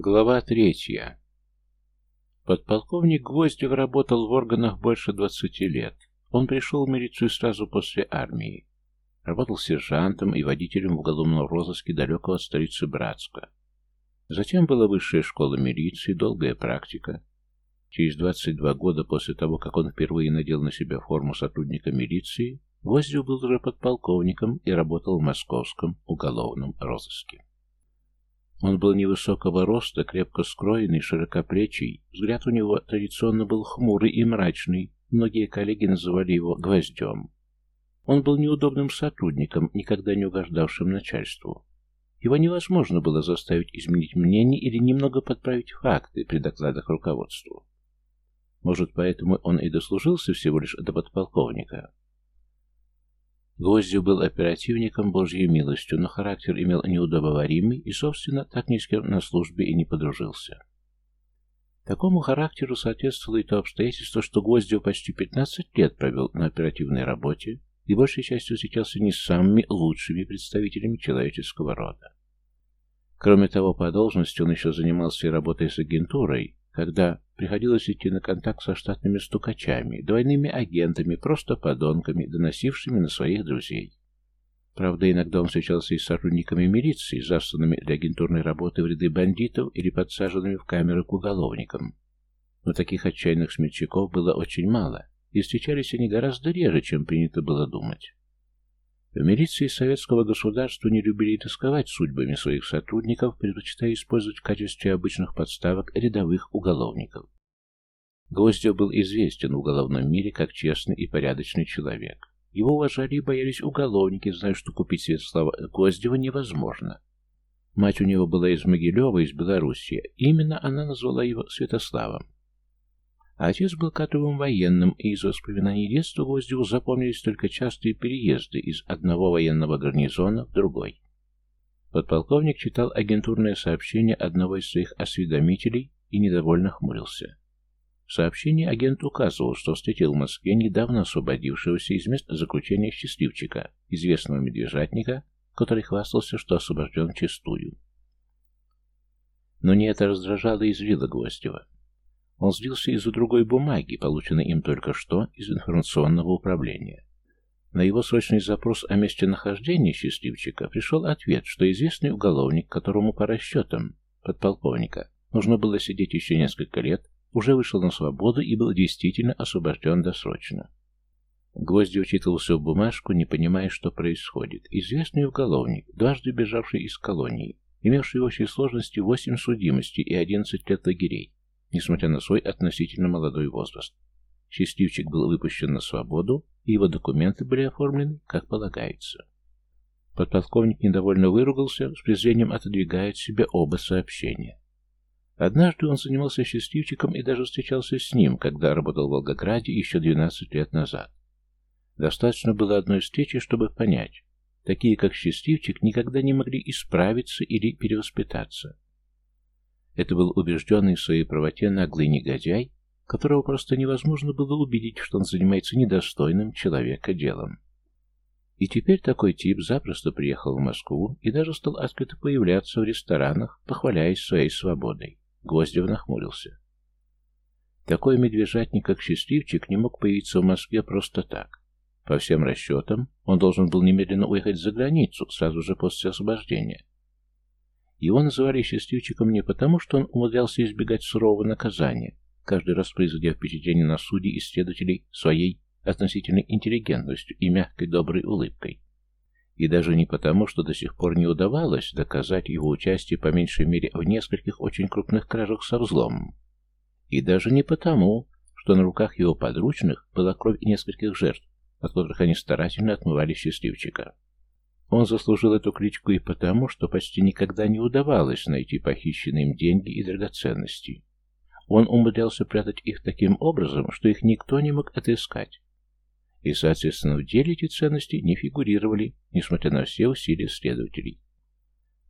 Глава третья. Подполковник Гвоздев работал в органах больше двадцати лет. Он пришел в милицию сразу после армии. Работал сержантом и водителем в уголовном розыске далекого от столицы Братска. Затем была высшая школа милиции, долгая практика. Через 22 года после того, как он впервые надел на себя форму сотрудника милиции, Гвоздев был уже подполковником и работал в московском уголовном розыске. Он был невысокого роста, крепко скроенный, широкоплечий. Взгляд у него традиционно был хмурый и мрачный. Многие коллеги называли его «гвоздем». Он был неудобным сотрудником, никогда не угождавшим начальству. Его невозможно было заставить изменить мнение или немного подправить факты при докладах руководству. Может, поэтому он и дослужился всего лишь до подполковника. Гвоздев был оперативником Божьей милостью, но характер имел неудобоваримый и, собственно, так ни с кем на службе и не подружился. Такому характеру соответствовало и то обстоятельство, что Гвоздев почти 15 лет провел на оперативной работе и большей частью встречался не с самыми лучшими представителями человеческого рода. Кроме того, по должности он еще занимался и работой с агентурой, когда приходилось идти на контакт со штатными стукачами, двойными агентами, просто подонками, доносившими на своих друзей. Правда, иногда он встречался и с сотрудниками милиции, засланными для агентурной работы в ряды бандитов или подсаженными в камеры к уголовникам. Но таких отчаянных смельчаков было очень мало, и встречались они гораздо реже, чем принято было думать. В милиции советского государства не любили рисковать судьбами своих сотрудников, предпочитая использовать в качестве обычных подставок рядовых уголовников. Гвоздев был известен в уголовном мире как честный и порядочный человек. Его уважали и боялись уголовники, зная, что купить Святослава Гвоздева невозможно. Мать у него была из Могилева, из Белоруссии. Именно она назвала его Святославом. Отец был кадровым военным, и из воспоминаний детства Гвоздеву запомнились только частые переезды из одного военного гарнизона в другой. Подполковник читал агентурное сообщение одного из своих осведомителей и недовольно хмурился. В сообщении агент указывал, что встретил в Москве недавно освободившегося из мест заключения счастливчика, известного медвежатника, который хвастался, что освобожден чистую. Но не это раздражало и злило Гвоздева. Он сбился из-за другой бумаги, полученной им только что из информационного управления. На его срочный запрос о месте нахождения счастливчика пришел ответ, что известный уголовник, которому по расчетам подполковника нужно было сидеть еще несколько лет, уже вышел на свободу и был действительно освобожден досрочно. Гвозди учитывался в бумажку, не понимая, что происходит. Известный уголовник, дважды бежавший из колонии, имевший в общей сложности восемь судимостей и одиннадцать лет лагерей, несмотря на свой относительно молодой возраст. Счастливчик был выпущен на свободу, и его документы были оформлены, как полагается. Подполковник недовольно выругался, с презрением отодвигая от себя оба сообщения. Однажды он занимался счастливчиком и даже встречался с ним, когда работал в Волгограде еще 12 лет назад. Достаточно было одной встречи, чтобы понять, такие как счастливчик никогда не могли исправиться или перевоспитаться. Это был убежденный в своей правоте наглый негодяй, которого просто невозможно было убедить, что он занимается недостойным человека делом. И теперь такой тип запросто приехал в Москву и даже стал открыто появляться в ресторанах, похваляясь своей свободой. Гвоздев нахмурился. Такой медвежатник, как Счастливчик, не мог появиться в Москве просто так. По всем расчетам, он должен был немедленно уехать за границу, сразу же после освобождения. Его называли счастливчиком не потому, что он умудрялся избегать сурового наказания, каждый раз производя впечатление на судей и следователей своей относительной интеллигентностью и мягкой доброй улыбкой. И даже не потому, что до сих пор не удавалось доказать его участие по меньшей мере в нескольких очень крупных кражах со взломом. И даже не потому, что на руках его подручных была кровь нескольких жертв, от которых они старательно отмывали счастливчика. Он заслужил эту кличку и потому, что почти никогда не удавалось найти похищенные им деньги и драгоценности. Он умудрялся прятать их таким образом, что их никто не мог отыскать. И, соответственно, в деле эти ценности не фигурировали, несмотря на все усилия следователей.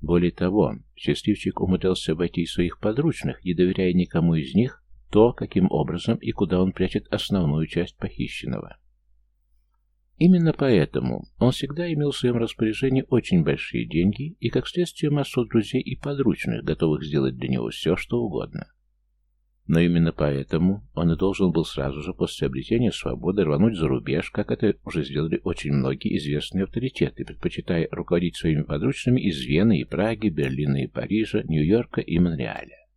Более того, счастливчик умудрялся обойти своих подручных, не доверяя никому из них то, каким образом и куда он прячет основную часть похищенного. Именно поэтому он всегда имел в своем распоряжении очень большие деньги и, как следствие, массу друзей и подручных, готовых сделать для него все, что угодно. Но именно поэтому он и должен был сразу же после обретения свободы рвануть за рубеж, как это уже сделали очень многие известные авторитеты, предпочитая руководить своими подручными из Вены и Праги, Берлина и Парижа, Нью-Йорка и Монреаля.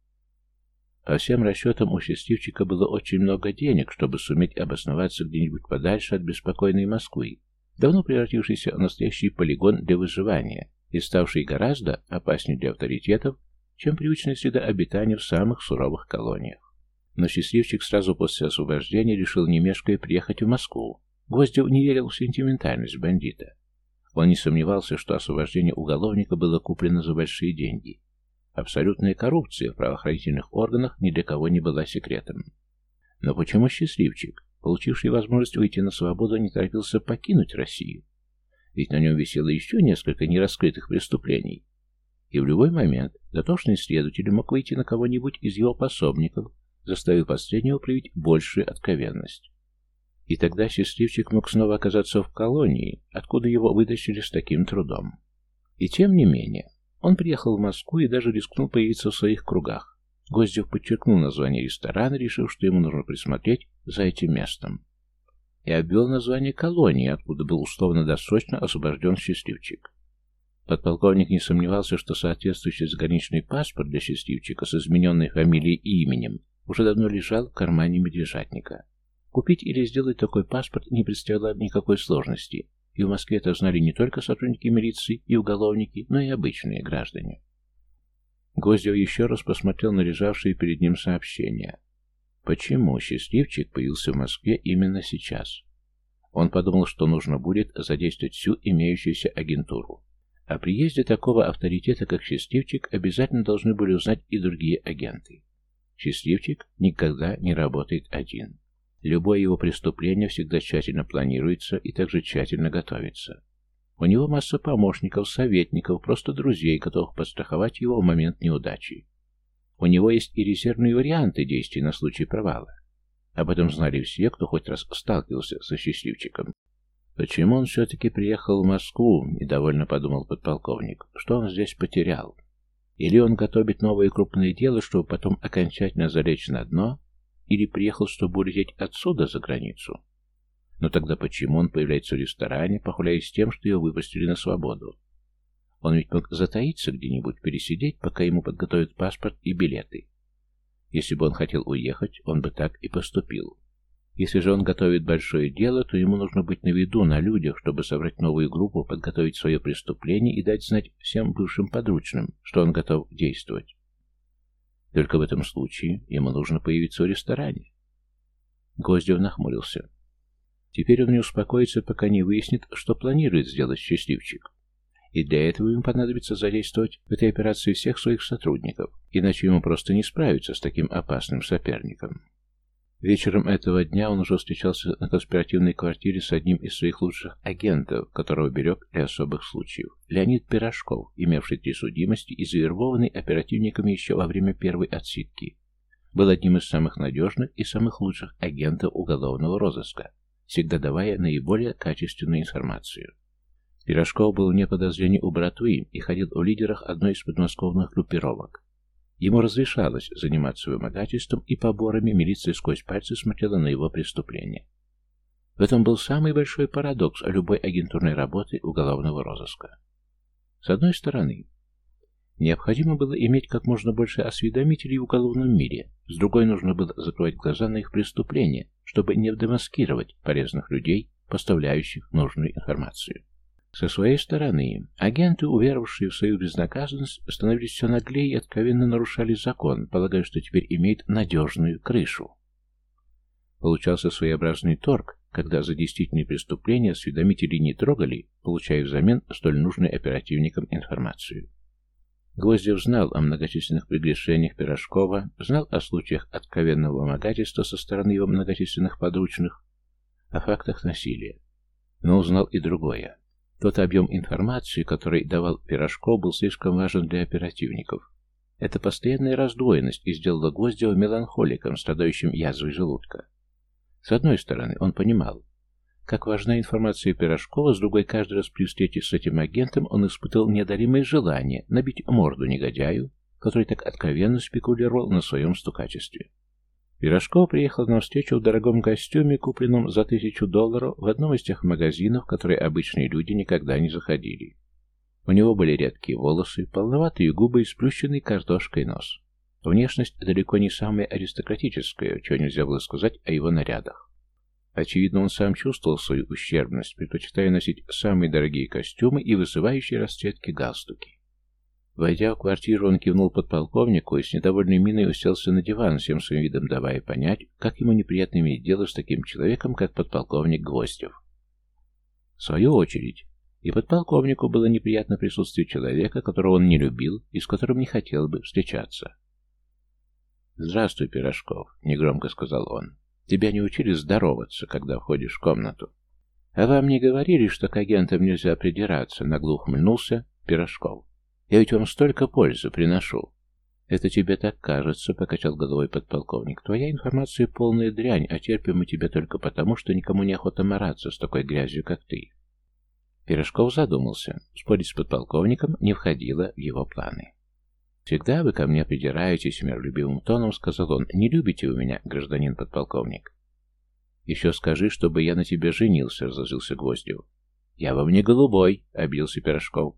По всем расчетам у счастливчика было очень много денег, чтобы суметь обосноваться где-нибудь подальше от беспокойной Москвы, давно превратившийся в настоящий полигон для выживания и ставший гораздо опаснее для авторитетов, чем привычная среда обитания в самых суровых колониях. Но счастливчик сразу после освобождения решил не мешкая приехать в Москву. Гвоздев не верил в сентиментальность бандита. Он не сомневался, что освобождение уголовника было куплено за большие деньги. Абсолютная коррупция в правоохранительных органах ни для кого не была секретом. Но почему счастливчик, получивший возможность уйти на свободу, не торопился покинуть Россию? Ведь на нем висело еще несколько нераскрытых преступлений, и в любой момент дотошный следователь мог выйти на кого-нибудь из его пособников, заставив последнего проявить большую откровенность. И тогда счастливчик мог снова оказаться в колонии, откуда его вытащили с таким трудом. И тем не менее, он приехал в Москву и даже рискнул появиться в своих кругах. Гвоздев подчеркнул название ресторана, решив, что ему нужно присмотреть за этим местом. И обвел название колонии, откуда был условно-досрочно освобожден счастливчик. Подполковник не сомневался, что соответствующий заграничный паспорт для счастливчика с измененной фамилией и именем уже давно лежал в кармане медвежатника. Купить или сделать такой паспорт не представляло никакой сложности, и в Москве это знали не только сотрудники милиции и уголовники, но и обычные граждане. Гвоздев еще раз посмотрел на лежавшие перед ним сообщения. Почему счастливчик появился в Москве именно сейчас? Он подумал, что нужно будет задействовать всю имеющуюся агентуру. О приезде такого авторитета, как Счастливчик, обязательно должны были узнать и другие агенты. Счастливчик никогда не работает один. Любое его преступление всегда тщательно планируется и также тщательно готовится. У него масса помощников, советников, просто друзей, готовых подстраховать его в момент неудачи. У него есть и резервные варианты действий на случай провала. Об этом знали все, кто хоть раз сталкивался со счастливчиком. Почему он все-таки приехал в Москву, недовольно подумал подполковник. Что он здесь потерял? Или он готовит новые крупные дела, чтобы потом окончательно залечь на дно? Или приехал, чтобы улететь отсюда за границу? Но тогда почему он появляется в ресторане, похваляясь тем, что его выпустили на свободу? Он ведь мог затаиться где-нибудь, пересидеть, пока ему подготовят паспорт и билеты. Если бы он хотел уехать, он бы так и поступил. Если же он готовит большое дело, то ему нужно быть на виду, на людях, чтобы собрать новую группу, подготовить свое преступление и дать знать всем бывшим подручным, что он готов действовать. Только в этом случае ему нужно появиться в ресторане. Гвоздев нахмурился. Теперь он не успокоится, пока не выяснит, что планирует сделать счастливчик. И для этого ему понадобится задействовать в этой операции всех своих сотрудников, иначе ему просто не справиться с таким опасным соперником. Вечером этого дня он уже встречался на конспиративной квартире с одним из своих лучших агентов, которого берег для особых случаев. Леонид Пирожков, имевший три судимости и завербованный оперативниками еще во время первой отсидки, был одним из самых надежных и самых лучших агентов уголовного розыска, всегда давая наиболее качественную информацию. Пирожков был вне подозрений у братвы и ходил в лидерах одной из подмосковных группировок. Ему разрешалось заниматься вымогательством и поборами, милиция сквозь пальцы смотрела на его преступление. В этом был самый большой парадокс любой агентурной работы уголовного розыска. С одной стороны, необходимо было иметь как можно больше осведомителей в уголовном мире, с другой нужно было закрывать глаза на их преступления, чтобы не демаскировать полезных людей, поставляющих нужную информацию. Со своей стороны, агенты, уверовавшие в свою безнаказанность, становились все наглее и откровенно нарушали закон, полагая, что теперь имеют надежную крышу. Получался своеобразный торг, когда за действительные преступления осведомители не трогали, получая взамен столь нужную оперативникам информацию. Гвоздев знал о многочисленных прегрешениях Пирожкова, знал о случаях откровенного вымогательства со стороны его многочисленных подручных, о фактах насилия, но узнал и другое. Тот объем информации, который давал Пирожков, был слишком важен для оперативников. Эта постоянная раздвоенность и сделала Гвоздева меланхоликом, страдающим язвой желудка. С одной стороны, он понимал, как важна информация Пирожкова, с другой каждый раз при встрече с этим агентом он испытывал неодолимое желание набить морду негодяю, который так откровенно спекулировал на своем стукачестве. Пирожков приехал на встречу в дорогом костюме, купленном за тысячу долларов в одном из тех магазинов, в которые обычные люди никогда не заходили. У него были редкие волосы, полноватые губы и сплющенный картошкой нос. Внешность далеко не самая аристократическая, чего нельзя было сказать о его нарядах. Очевидно, он сам чувствовал свою ущербность, предпочитая носить самые дорогие костюмы и вызывающие расцветки галстуки. Войдя в квартиру, он кивнул подполковнику и с недовольной миной уселся на диван, всем своим видом давая понять, как ему неприятно иметь дело с таким человеком, как подполковник Гвоздев. В свою очередь, и подполковнику было неприятно присутствие человека, которого он не любил и с которым не хотел бы встречаться. «Здравствуй, Пирожков», — негромко сказал он. «Тебя не учили здороваться, когда входишь в комнату». «А вам не говорили, что к агентам нельзя придираться?» — нагло ухмыльнулся Пирожков. «Я ведь вам столько пользы приношу». «Это тебе так кажется», — покачал головой подполковник. «Твоя информация полная дрянь, а терпим мы тебя только потому, что никому не охота мараться с такой грязью, как ты». Пирожков задумался. Спорить с подполковником не входило в его планы. «Всегда вы ко мне придираетесь миролюбивым тоном», — сказал он. «Не любите вы меня, гражданин подполковник?» «Еще скажи, чтобы я на тебе женился», — разложился Гвоздев. «Я вам не голубой», — обиделся Пирожков.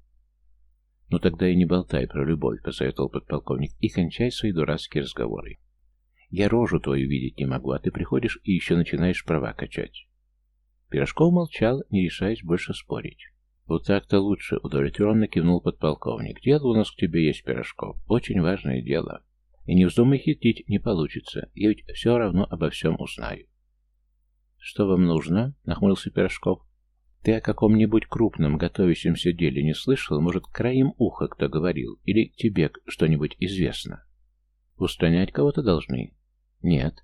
«Ну тогда и не болтай про любовь», — посоветовал подполковник, — «и кончай свои дурацкие разговоры. Я рожу твою видеть не могу, а ты приходишь и еще начинаешь права качать». Пирожков молчал, не решаясь больше спорить. «Вот так-то лучше», — удовлетворенно кивнул подполковник. «Дело у нас к тебе есть, Пирожков. Очень важное дело. И не вздумай хитрить, не получится. Я ведь все равно обо всем узнаю». «Что вам нужно?» — нахмурился Пирожков. «Ты о каком-нибудь крупном готовящемся деле не слышал? Может, краем уха кто говорил? Или тебе что-нибудь известно?» «Устранять кого-то должны?» «Нет.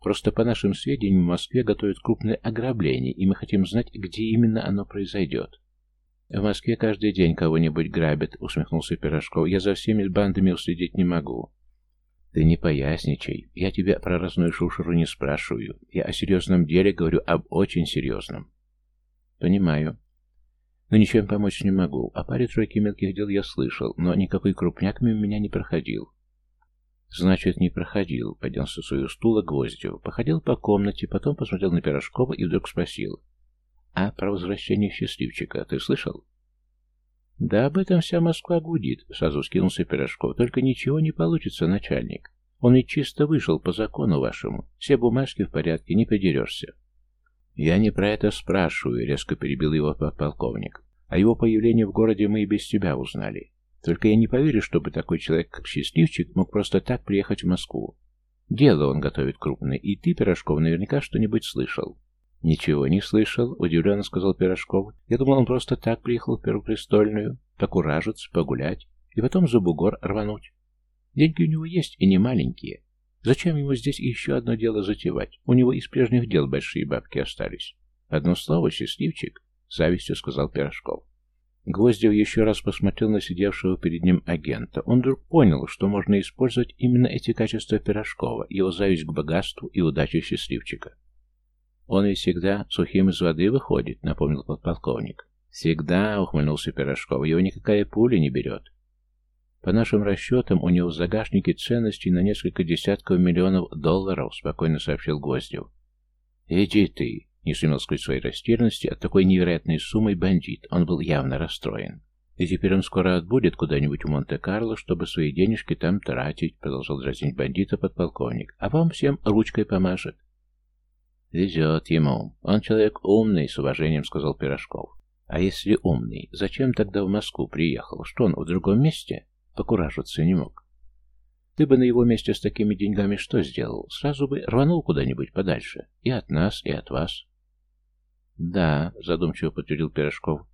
Просто по нашим сведениям в Москве готовят крупное ограбление, и мы хотим знать, где именно оно произойдет. «В Москве каждый день кого-нибудь грабят», — усмехнулся Пирожков. «Я за всеми бандами уследить не могу». «Ты не поясничай. Я тебя про разную шушеру не спрашиваю. Я о серьезном деле говорю, об очень серьезном». «Понимаю. Но ничем помочь не могу. О паре тройки мелких дел я слышал, но никакой крупняк мимо меня не проходил». «Значит, не проходил», — поднялся с своего стула Гвоздев. Походил по комнате, потом посмотрел на Пирожкова и вдруг спросил. А про возвращение счастливчика ты слышал? Да об этом вся Москва гудит, сразу скинулся Пирожков. Только ничего не получится, начальник. Он ведь чисто вышел по закону вашему. Все бумажки в порядке, не подерешься. Я не про это спрашиваю, резко перебил его подполковник. О его появлении в городе мы и без тебя узнали. Только я не поверю, чтобы такой человек, как Счастливчик, мог просто так приехать в Москву. Дело он готовит крупное, и ты, Пирожков, наверняка что-нибудь слышал. «Ничего не слышал», — удивленно сказал Пирожков. «Я думал, он просто так приехал в Первопрестольную, покуражиться, погулять, и потом за бугор рвануть. Деньги у него есть, и не маленькие. Зачем ему здесь еще одно дело затевать? У него из прежних дел большие бабки остались. Одно слово, счастливчик», — завистью сказал Пирожков. Гвоздев еще раз посмотрел на сидевшего перед ним агента. Он вдруг понял, что можно использовать именно эти качества Пирожкова, его зависть к богатству и удаче счастливчика. «Он ведь всегда сухим из воды выходит», — напомнил подполковник. «Всегда», — ухмыльнулся Пирожков, — «его никакая пуля не берет». «По нашим расчетам, у него в загашнике ценностей на несколько десятков миллионов долларов», — спокойно сообщил Гвоздев. «Иди ты», — не сумел скрыть своей растерянности от такой невероятной суммы бандит. Он был явно расстроен. «И теперь он скоро отбудет куда-нибудь в Монте-Карло, чтобы свои денежки там тратить», — продолжал дразнить бандита подполковник. «А вам всем ручкой помашет». «Везет ему. Он человек умный», — с уважением сказал Пирожков. «А если умный, зачем тогда в Москву приехал? Что он в другом месте? Покуражиться не мог. Ты бы на его месте с такими деньгами что сделал? Сразу бы рванул куда-нибудь подальше. И от нас, и от вас». «Да», — задумчиво подтвердил Пирожков.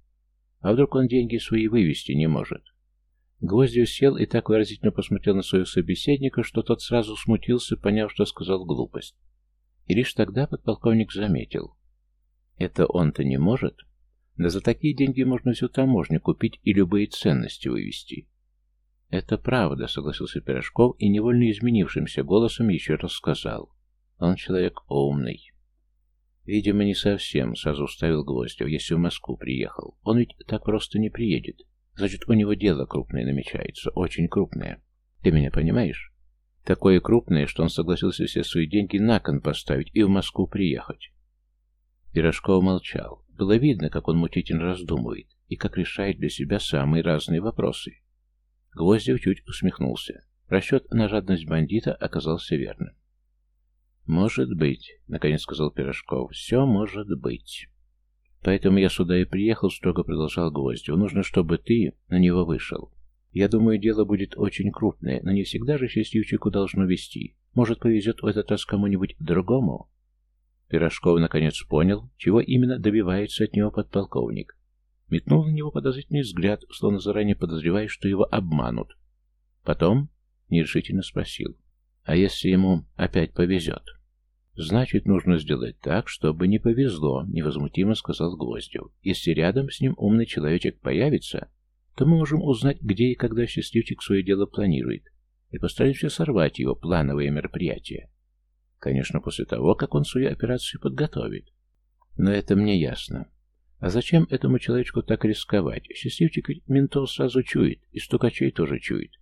«А вдруг он деньги свои вывести не может?» Гвоздев сел и так выразительно посмотрел на своего собеседника, что тот сразу смутился, поняв, что сказал глупость. И лишь тогда подполковник заметил. Это он-то не может? Да за такие деньги можно всю таможню купить и любые ценности вывести. Это правда, согласился Пирожков и невольно изменившимся голосом еще раз сказал. Он человек умный. Видимо, не совсем, сразу вставил Гвоздев, если в Москву приехал. Он ведь так просто не приедет. Значит, у него дело крупное намечается, очень крупное. Ты меня понимаешь? Такое крупное, что он согласился все свои деньги на кон поставить и в Москву приехать. Пирожков молчал. Было видно, как он мучительно раздумывает и как решает для себя самые разные вопросы. Гвоздев чуть усмехнулся. Расчет на жадность бандита оказался верным. «Может быть», — наконец сказал Пирожков, — «все может быть». «Поэтому я сюда и приехал», — строго продолжал Гвоздев. «Нужно, чтобы ты на него вышел. Я думаю, дело будет очень крупное, но не всегда же счастливчику должно вести. Может, повезет в этот раз кому-нибудь другому?» Пирожков наконец понял, чего именно добивается от него подполковник. Метнул на него подозрительный взгляд, словно заранее подозревая, что его обманут. Потом нерешительно спросил, «А если ему опять повезет?» «Значит, нужно сделать так, чтобы не повезло», — невозмутимо сказал Гвоздев. «Если рядом с ним умный человечек появится, то мы можем узнать, где и когда счастливчик свое дело планирует, и постараемся сорвать его плановые мероприятия. Конечно, после того, как он свою операцию подготовит. Но это мне ясно. А зачем этому человечку так рисковать? Счастливчик ведь ментов сразу чует, и стукачей тоже чует.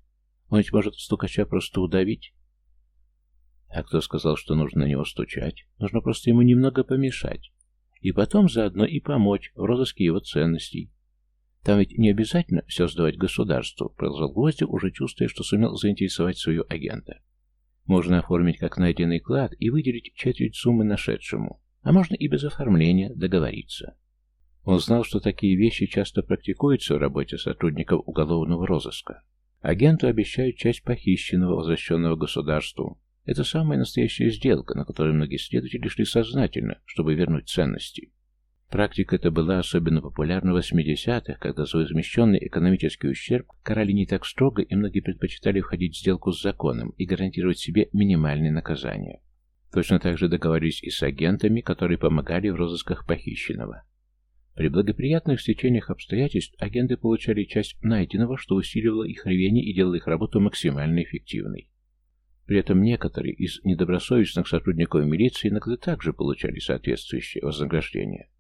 Он ведь может стукача просто удавить, а кто сказал, что нужно на него стучать? Нужно просто ему немного помешать. И потом заодно и помочь в розыске его ценностей. Там ведь не обязательно все сдавать государству, продолжал Гвоздев, уже чувствуя, что сумел заинтересовать своего агента. Можно оформить как найденный клад и выделить четверть суммы нашедшему. А можно и без оформления договориться. Он знал, что такие вещи часто практикуются в работе сотрудников уголовного розыска. Агенту обещают часть похищенного, возвращенного государству, это самая настоящая сделка, на которой многие следователи шли сознательно, чтобы вернуть ценности. Практика эта была особенно популярна в 80-х, когда за возмещенный экономический ущерб карали не так строго, и многие предпочитали входить в сделку с законом и гарантировать себе минимальные наказания. Точно так же договорились и с агентами, которые помогали в розысках похищенного. При благоприятных стечениях обстоятельств агенты получали часть найденного, что усиливало их рвение и делало их работу максимально эффективной. При этом некоторые из недобросовестных сотрудников милиции иногда также получали соответствующее вознаграждение.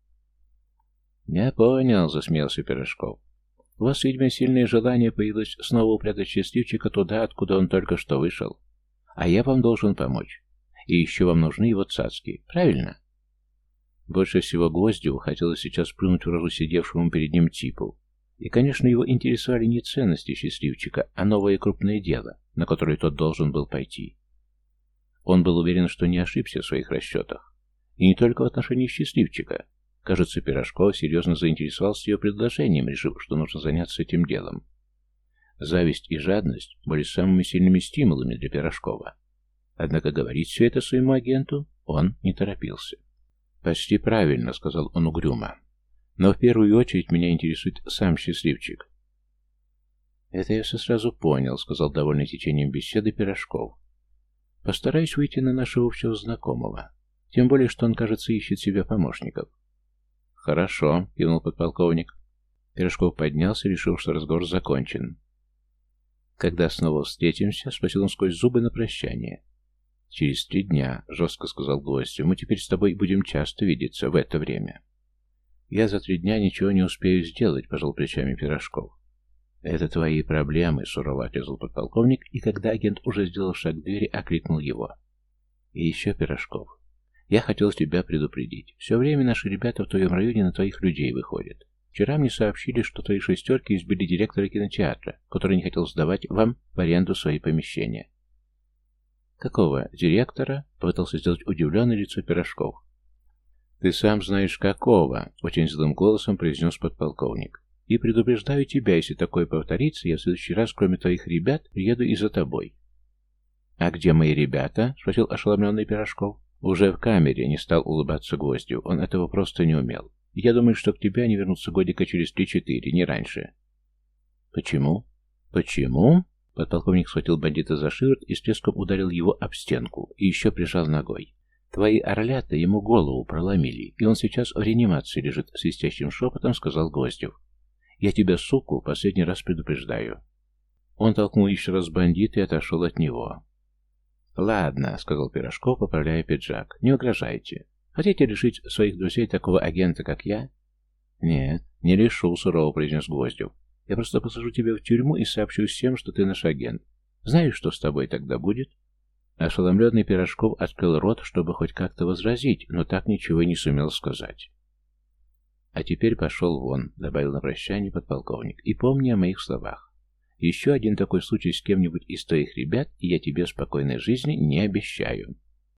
«Я понял», — засмеялся Пирожков. «У вас, видимо, сильное желание появилось снова упрятать счастливчика туда, откуда он только что вышел. А я вам должен помочь. И еще вам нужны его цацки. Правильно?» Больше всего Гвоздеву хотелось сейчас плюнуть в рожу сидевшему перед ним типу. И, конечно, его интересовали не ценности счастливчика, а новое крупное дело, на которое тот должен был пойти. Он был уверен, что не ошибся в своих расчетах. И не только в отношении счастливчика. Кажется, Пирожков серьезно заинтересовался ее предложением, решив, что нужно заняться этим делом. Зависть и жадность были самыми сильными стимулами для Пирожкова. Однако говорить все это своему агенту он не торопился. «Почти правильно», — сказал он угрюмо. Но в первую очередь меня интересует сам счастливчик. «Это я все сразу понял», — сказал довольный течением беседы Пирожков. «Постараюсь выйти на нашего общего знакомого. Тем более, что он, кажется, ищет себе помощников». «Хорошо», — кивнул подполковник. Пирожков поднялся, решив, что разговор закончен. «Когда снова встретимся?» — спросил он сквозь зубы на прощание. «Через три дня», — жестко сказал гостю. «Мы теперь с тобой будем часто видеться в это время». «Я за три дня ничего не успею сделать», — пожал плечами Пирожков. «Это твои проблемы», — сурово отрезал подполковник, и когда агент уже сделал шаг к двери, окликнул его. «И еще, Пирожков, я хотел тебя предупредить. Все время наши ребята в твоем районе на твоих людей выходят. Вчера мне сообщили, что твои шестерки избили директора кинотеатра, который не хотел сдавать вам в аренду свои помещения». «Какого директора?» — попытался сделать удивленное лицо Пирожков. «Ты сам знаешь какого», — очень злым голосом произнес подполковник. «И предупреждаю тебя, если такое повторится, я в следующий раз, кроме твоих ребят, приеду и за тобой». «А где мои ребята?» — спросил ошеломленный Пирожков. «Уже в камере», — не стал улыбаться гостю. Он этого просто не умел. «Я думаю, что к тебе они вернутся годика через три-четыре, не раньше». «Почему?» «Почему?» Подполковник схватил бандита за шиворот и с треском ударил его об стенку и еще прижал ногой. Твои орлята ему голову проломили, и он сейчас в реанимации лежит, свистящим шепотом сказал Гвоздев. Я тебя, суку, последний раз предупреждаю. Он толкнул еще раз бандита и отошел от него. «Ладно», — сказал Пирожков, поправляя пиджак, — «не угрожайте. Хотите лишить своих друзей такого агента, как я? Нет, не лишу, сурово произнес Гвоздев. Я просто посажу тебя в тюрьму и сообщу всем, что ты наш агент. Знаешь, что с тобой тогда будет? Ошеломленный Пирожков открыл рот, чтобы хоть как-то возразить, но так ничего и не сумел сказать. «А теперь пошел вон», — добавил на прощание подполковник, — «и помни о моих словах. Еще один такой случай с кем-нибудь из твоих ребят, и я тебе спокойной жизни не обещаю».